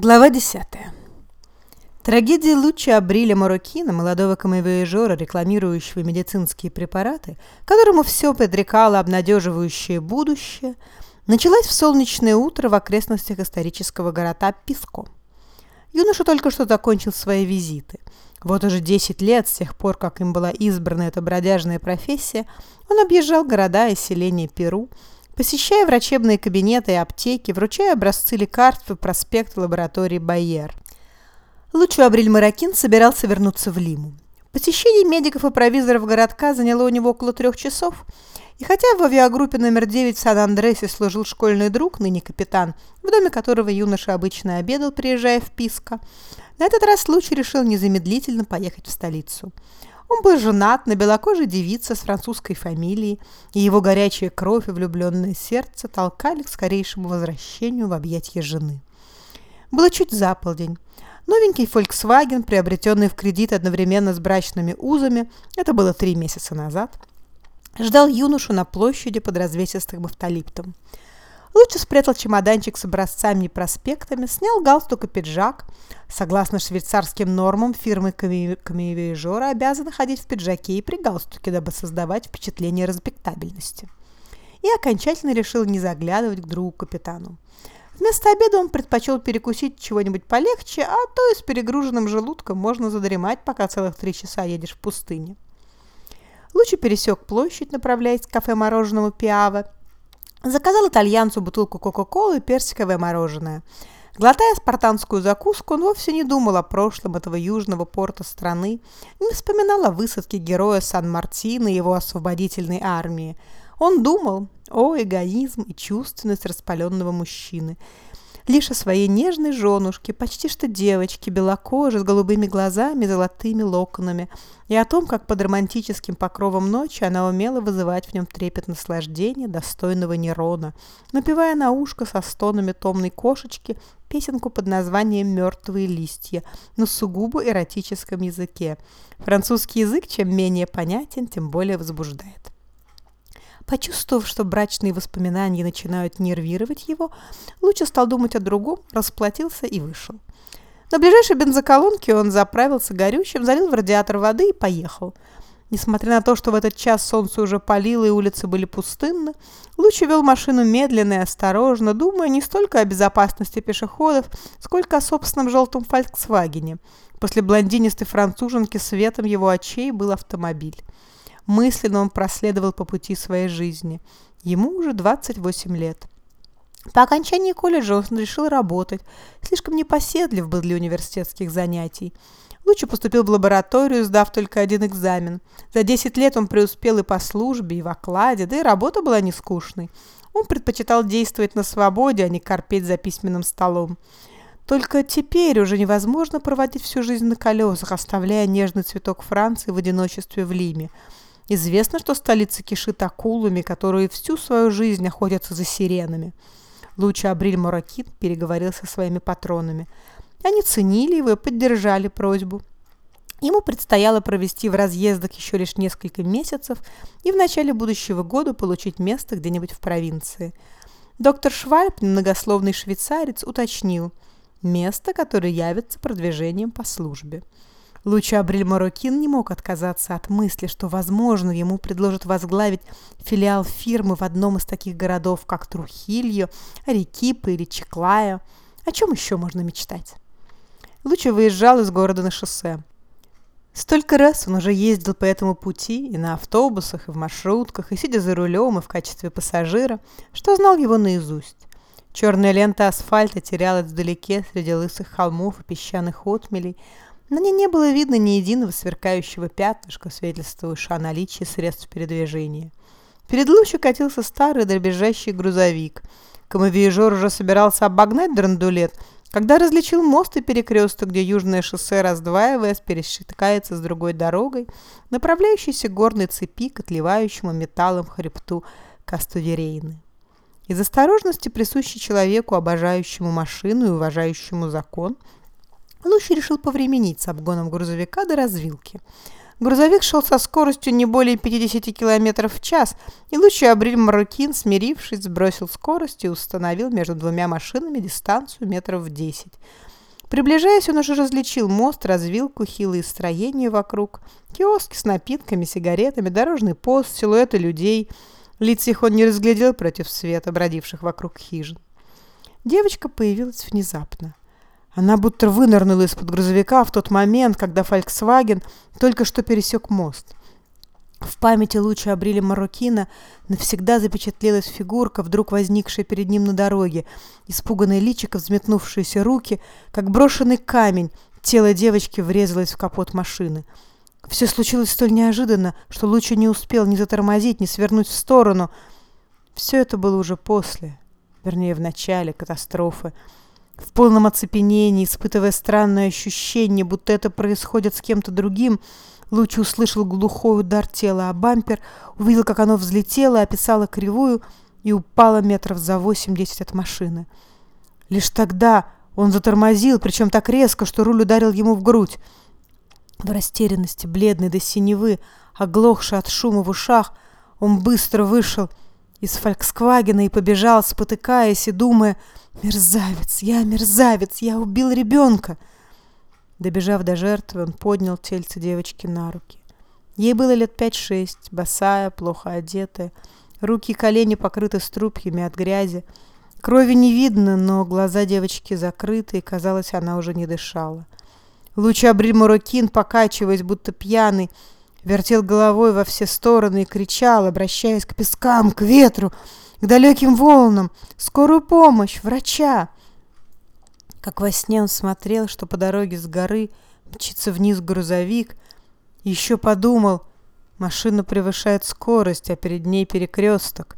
Глава 10. Трагедия Луча Абриля Мароккина, молодого камевояжера, рекламирующего медицинские препараты, которому все предрекало обнадеживающее будущее, началась в солнечное утро в окрестностях исторического города Писко. Юноша только что закончил свои визиты. Вот уже 10 лет, с тех пор, как им была избрана эта бродяжная профессия, он объезжал города и селения Перу, посещая врачебные кабинеты и аптеки, вручая образцы лекарств и проспекты лаборатории Байер. Лучший Абриль Маракин собирался вернуться в Лиму. Посещение медиков и провизоров городка заняло у него около трех часов, и хотя в авиагруппе номер 9 в Сан-Андресе служил школьный друг, ныне капитан, в доме которого юноша обычно обедал, приезжая в Писко, на этот раз случай решил незамедлительно поехать в столицу. Он был женат на белокожей девице с французской фамилией, и его горячая кровь и влюбленное сердце толкали к скорейшему возвращению в объятья жены. Было чуть за полдень. Новенький Volkswagen, приобретенный в кредит одновременно с брачными узами, это было три месяца назад, ждал юношу на площади под развесистым автолиптом. Лучше спрятал чемоданчик с образцами и проспектами, снял галстук и пиджак. Согласно швейцарским нормам, фирмы камевиежора обязаны ходить в пиджаке и при галстуке, дабы создавать впечатление респектабельности. И окончательно решил не заглядывать к другу капитану. Вместо обеда он предпочел перекусить чего-нибудь полегче, а то и с перегруженным желудком можно задремать, пока целых три часа едешь в пустыне. Лучше пересек площадь, направляясь к кафе мороженого Пиава, Заказал итальянцу бутылку Кока-Колы и персиковое мороженое. Глотая спартанскую закуску, он вовсе не думал о прошлом этого южного порта страны, не вспоминал о высадке героя Сан-Мартина и его освободительной армии. Он думал о эгоизм и чувственность распаленного мужчины – лишь о своей нежной женушке, почти что девочке, белокожей, с голубыми глазами золотыми локонами, и о том, как под романтическим покровом ночи она умела вызывать в нем трепет наслаждения, достойного Нерона, напевая на ушко со стонами томной кошечки песенку под названием «Мертвые листья» на сугубо эротическом языке. Французский язык чем менее понятен, тем более возбуждает. Почувствовав, что брачные воспоминания начинают нервировать его, Луча стал думать о другом, расплатился и вышел. На ближайшей бензоколонке он заправился горючим, залил в радиатор воды и поехал. Несмотря на то, что в этот час солнце уже палило и улицы были пустынны, Лучи вел машину медленно и осторожно, думая не столько о безопасности пешеходов, сколько о собственном желтом «Фольксвагене». После блондинистой француженки светом его очей был автомобиль. Мысленно он проследовал по пути своей жизни. Ему уже 28 лет. По окончании колледжа он решил работать. Слишком непоседлив был для университетских занятий. Лучше поступил в лабораторию, сдав только один экзамен. За 10 лет он преуспел и по службе, и в окладе, да и работа была не скучной. Он предпочитал действовать на свободе, а не корпеть за письменным столом. Только теперь уже невозможно проводить всю жизнь на колесах, оставляя нежный цветок Франции в одиночестве в Лиме. Известно, что столица кишит акулами, которые всю свою жизнь охотятся за сиренами. Лучше Абриль Муракин переговорил со своими патронами. Они ценили его и поддержали просьбу. Ему предстояло провести в разъездах еще лишь несколько месяцев и в начале будущего года получить место где-нибудь в провинции. Доктор Швальб, многословный швейцарец, уточнил место, которое явится продвижением по службе. Луча Абриль Марокин не мог отказаться от мысли, что, возможно, ему предложат возглавить филиал фирмы в одном из таких городов, как Трухильо, Арекипа или Чеклая. О чем еще можно мечтать? Луча выезжал из города на шоссе. Столько раз он уже ездил по этому пути и на автобусах, и в маршрутках, и сидя за рулем, и в качестве пассажира, что знал его наизусть. Черная лента асфальта терялась вдалеке среди лысых холмов и песчаных отмелей, на ней не было видно ни единого сверкающего пятнышка, свидетельствующего о наличии средств передвижения. Перед Лучей катился старый дребезжащий грузовик. Камовиежор уже собирался обогнать драндулет, когда различил мост и перекресток, где южное шоссе, раздваиваясь, пересекается с другой дорогой, направляющейся горной цепи к отливающему металлом хребту Кастуверейны. Из осторожности, присущей человеку, обожающему машину и уважающему закон – Лучше решил повременить с обгоном грузовика до развилки. грузовик шел со скоростью не более 50 км в час, и лучший Абриль Марокин, смирившись, сбросил скорость и установил между двумя машинами дистанцию метров в 10. Приближаясь, он уже различил мост, развилку, хилые строения вокруг, киоски с напитками, сигаретами, дорожный пост, силуэты людей. Лиц их он не разглядел против света, бродивших вокруг хижин. Девочка появилась внезапно. Она будто вынырнула из-под грузовика в тот момент, когда «Фольксваген» только что пересек мост. В памяти луча обрили Мароккина навсегда запечатлелась фигурка, вдруг возникшая перед ним на дороге, испуганное личико, взметнувшиеся руки, как брошенный камень, тело девочки врезалось в капот машины. Все случилось столь неожиданно, что Луча не успел ни затормозить, ни свернуть в сторону. Все это было уже после, вернее, в начале катастрофы. В полном оцепенении, испытывая странное ощущение, будто это происходит с кем-то другим, Лучи услышал глухой удар тела о бампер, увидел, как оно взлетело, описало кривую и упало метров за восемь-десять от машины. Лишь тогда он затормозил, причем так резко, что руль ударил ему в грудь. В растерянности, бледный до синевы, оглохший от шума в ушах, он быстро вышел из «Фольксвагена» и побежал, спотыкаясь и думая, «Мерзавец! Я мерзавец! Я убил ребенка!» Добежав до жертвы, он поднял тельце девочки на руки. Ей было лет пять-шесть, босая, плохо одетая, руки и колени покрыты струпьями от грязи. Крови не видно, но глаза девочки закрыты, и, казалось, она уже не дышала. Луч обрил Муракин, покачиваясь, будто пьяный, вертел головой во все стороны и кричал, обращаясь к пескам, к ветру, к далеким волнам, скорую помощь, врача. Как во сне он смотрел, что по дороге с горы мчится вниз грузовик, еще подумал, машина превышает скорость, а перед ней перекресток.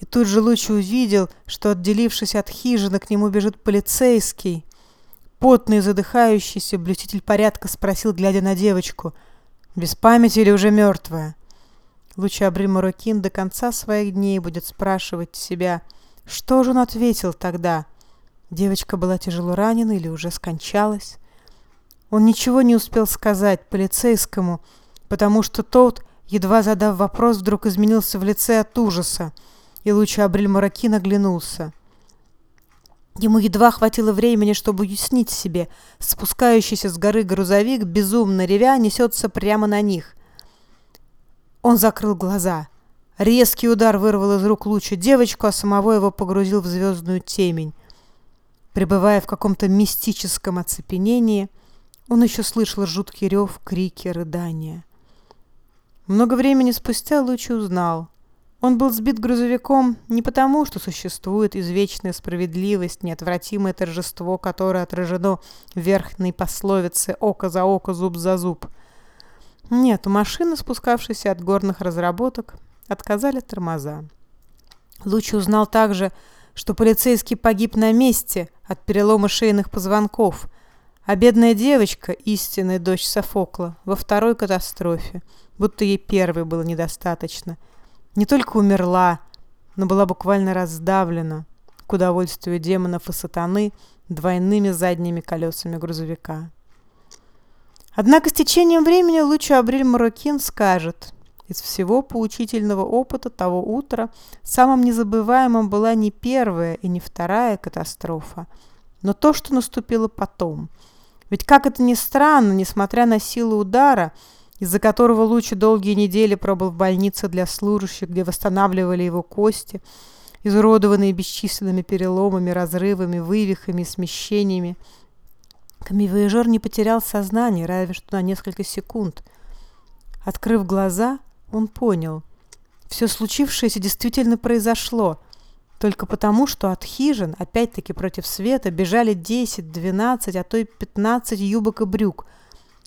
И тут же луч увидел, что, отделившись от хижины, к нему бежит полицейский. Потный, задыхающийся, блюститель порядка спросил, глядя на девочку, «Без памяти или уже мертвая?» Лучабри Марокин до конца своих дней будет спрашивать себя, что же он ответил тогда. Девочка была тяжело ранена или уже скончалась. Он ничего не успел сказать полицейскому, потому что тот, едва задав вопрос, вдруг изменился в лице от ужаса, и лучше Абриль Маракин оглянулся. Ему едва хватило времени, чтобы уяснить себе. Спускающийся с горы грузовик, безумно ревя, несется прямо на них. Он закрыл глаза. Резкий удар вырвал из рук луча девочку, а самого его погрузил в звездную темень. Пребывая в каком-то мистическом оцепенении, он еще слышал жуткий рев, крики, рыдания. Много времени спустя Лучи узнал. Он был сбит грузовиком не потому, что существует извечная справедливость, неотвратимое торжество, которое отражено в верхней пословице «око за око, зуб за зуб», нет, у машины, спускавшейся от горных разработок, отказали тормоза. Лучи узнал также, что полицейский погиб на месте от перелома шейных позвонков, а бедная девочка, истинная дочь Софокла, во второй катастрофе, будто ей первой было недостаточно, не только умерла, но была буквально раздавлена, к удовольствию демонов и сатаны, двойными задними колесами грузовика. Однако с течением времени лучше Абриль Марокин скажет, из всего поучительного опыта того утра самым незабываемым была не первая и не вторая катастрофа, но то, что наступило потом. Ведь, как это ни странно, несмотря на силу удара, из-за которого Лучи долгие недели пробыл в больнице для служащих, где восстанавливали его кости, изуродованные бесчисленными переломами, разрывами, вывихами, смещениями, Камевояжер не потерял сознание, разве что на несколько секунд. Открыв глаза, он понял. Все случившееся действительно произошло. Только потому, что от хижин, опять-таки против света, бежали 10, 12, а то и 15 юбок и брюк.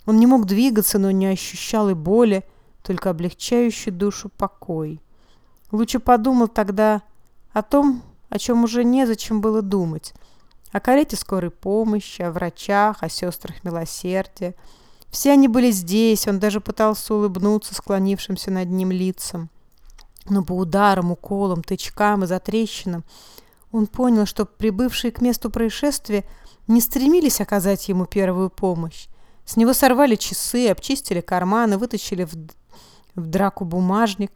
Он не мог двигаться, но не ощущал и боли, только облегчающий душу покой. Лучше подумал тогда о том, о чем уже незачем было думать – о карете скорой помощи, о врачах, о сестрах милосердия. Все они были здесь, он даже пытался улыбнуться склонившимся над ним лицам. Но по ударам, уколам, тычкам и затрещинам он понял, что прибывшие к месту происшествия не стремились оказать ему первую помощь. С него сорвали часы, обчистили карманы, вытащили в, в драку бумажник,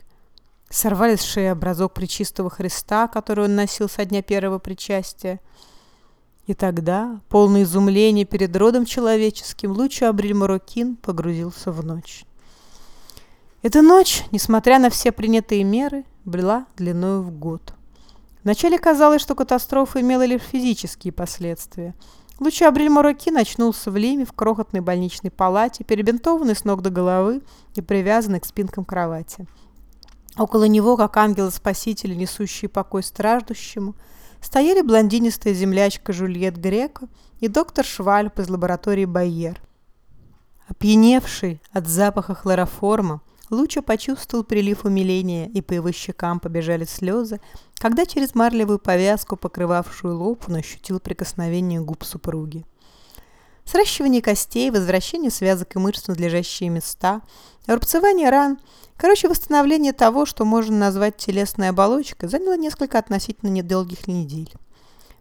сорвали с шеи образок Пречистого Христа, который он носил со дня первого причастия. И тогда, полное изумление перед родом человеческим, Лучо Абриль Марокин погрузился в ночь. Эта ночь, несмотря на все принятые меры, была длиною в год. Вначале казалось, что катастрофа имела лишь физические последствия. Луча Абриль Мороки начнулся в Лиме в крохотной больничной палате, перебинтованный с ног до головы и привязанный к спинкам кровати. Около него, как ангелы-спасители, несущие покой страждущему, стояли блондинистая землячка Жульет Греко и доктор Швальп из лаборатории Байер. Опьяневший от запаха хлороформа, Луча почувствовал прилив умиления, и по его щекам побежали слезы, когда через марлевую повязку, покрывавшую лоб, он ощутил прикосновение губ супруги. Сращивание костей, возвращение связок и мышц в надлежащие места, рубцевание ран, короче, восстановление того, что можно назвать телесной оболочкой, заняло несколько относительно недолгих недель.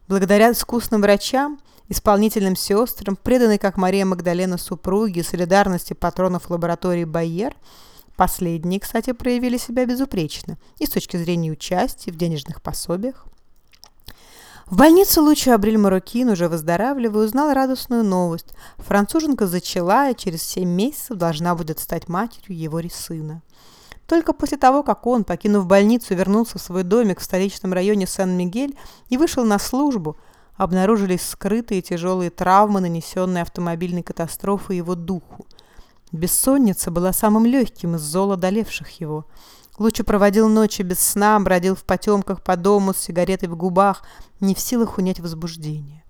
Благодаря искусным врачам, исполнительным сестрам, преданной как Мария Магдалена супруги, солидарности патронов лаборатории Байер – Последние, кстати, проявили себя безупречно и с точки зрения участия в денежных пособиях. В больнице Луча Абриль Марокин, уже выздоравливая, узнал радостную новость. Француженка зачала и через семь месяцев должна будет стать матерью его сына. Только после того, как он, покинув больницу, вернулся в свой домик в столичном районе Сан-Мигель и вышел на службу, обнаружились скрытые тяжелые травмы, нанесенные автомобильной катастрофой его духу. Бессонница была самым легким из зол одолевших его. Лучше проводил ночи без сна, бродил в потемках по дому с сигаретой в губах, не в силах унять возбуждение.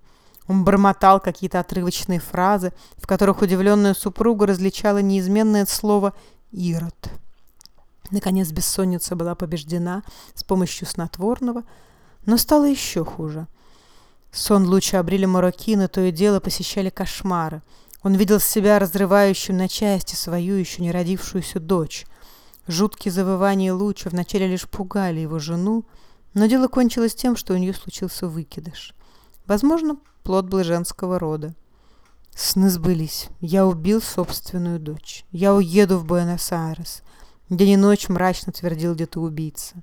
Он бормотал какие-то отрывочные фразы, в которых удивленная супруга различала неизменное слово «ирод». Наконец бессонница была побеждена с помощью снотворного, но стало еще хуже. Сон лучше обрели Мароккина, то и дело посещали кошмары – он видел себя разрывающим на части свою еще не родившуюся дочь. Жуткие завывания луча вначале лишь пугали его жену, но дело кончилось тем, что у нее случился выкидыш. Возможно, плод был женского рода. Сны сбылись. Я убил собственную дочь. Я уеду в Буэнос-Айрес. День и ночь мрачно твердил где-то убийца.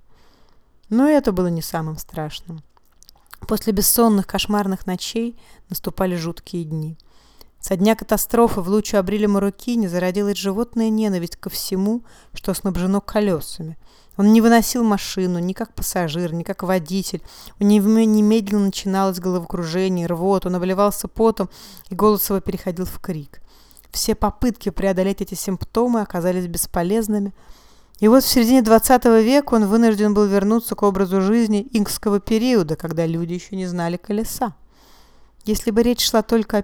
Но это было не самым страшным. После бессонных кошмарных ночей наступали жуткие дни – со дня катастрофы в луче обрили Марукини зародилась животная ненависть ко всему, что снабжено колесами. Он не выносил машину ни как пассажир, ни как водитель. У него немедленно начиналось головокружение, рвот, он обливался потом, и голос его переходил в крик. Все попытки преодолеть эти симптомы оказались бесполезными. И вот в середине 20 века он вынужден был вернуться к образу жизни инкского периода, когда люди еще не знали колеса. Если бы речь шла только о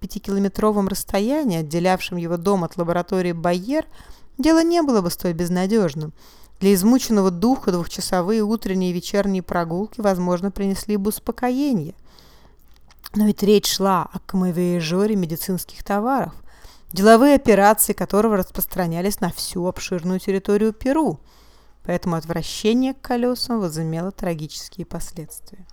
пятикилометровом расстоянии, отделявшем его дом от лаборатории Байер, дело не было бы столь безнадежным. Для измученного духа двухчасовые утренние и вечерние прогулки, возможно, принесли бы успокоение. Но ведь речь шла о камевояжере медицинских товаров, деловые операции которого распространялись на всю обширную территорию Перу, поэтому отвращение к колесам возымело трагические последствия.